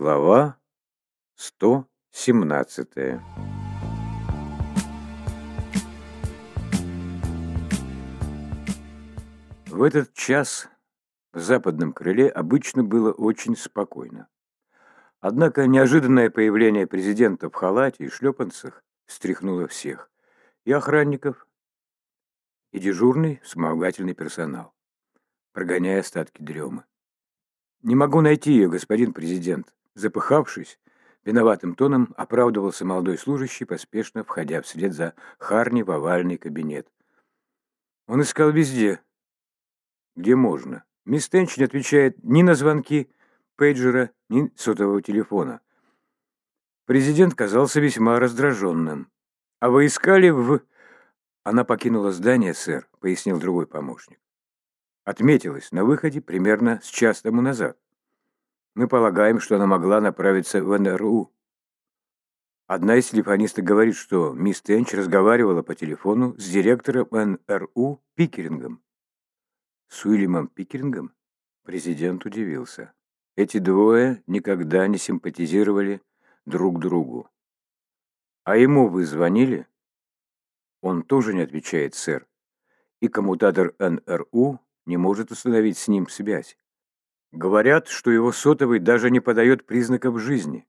Глава 117 В этот час в западном крыле обычно было очень спокойно. Однако неожиданное появление президента в халате и шлепанцах встряхнуло всех. И охранников, и дежурный вспомогательный персонал, прогоняя остатки дремы. «Не могу найти ее, господин президент», Запыхавшись, виноватым тоном оправдывался молодой служащий, поспешно входя вслед за Харни в овальный кабинет. Он искал везде, где можно. Мисс Тенч не отвечает ни на звонки пейджера, ни сотового телефона. Президент казался весьма раздраженным. «А вы искали в...» «Она покинула здание, сэр», — пояснил другой помощник. «Отметилась на выходе примерно с час тому назад. Мы полагаем, что она могла направиться в НРУ. Одна из телефонисток говорит, что мисс Тенч разговаривала по телефону с директором НРУ Пикерингом. С Уильямом Пикерингом? Президент удивился. Эти двое никогда не симпатизировали друг другу. А ему вы звонили? Он тоже не отвечает, сэр. И коммутатор НРУ не может установить с ним связь. Говорят, что его сотовый даже не подает признаков жизни.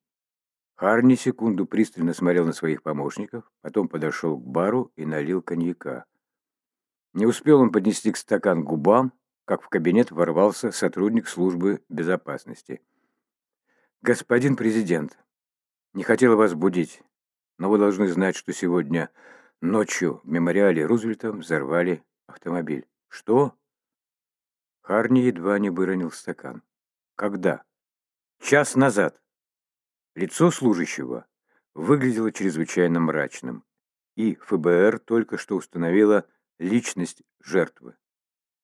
Харни секунду пристально смотрел на своих помощников, потом подошел к бару и налил коньяка. Не успел он поднести к стакан губам, как в кабинет ворвался сотрудник службы безопасности. «Господин президент, не хотел вас будить, но вы должны знать, что сегодня ночью в мемориале Рузвельта взорвали автомобиль». «Что?» Харни едва не выронил стакан. Когда? Час назад. Лицо служащего выглядело чрезвычайно мрачным, и ФБР только что установило личность жертвы.